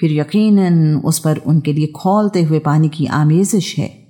फिर यकीनन उस पर उनके लिए खोलते हुए पानी की आमेजिश है।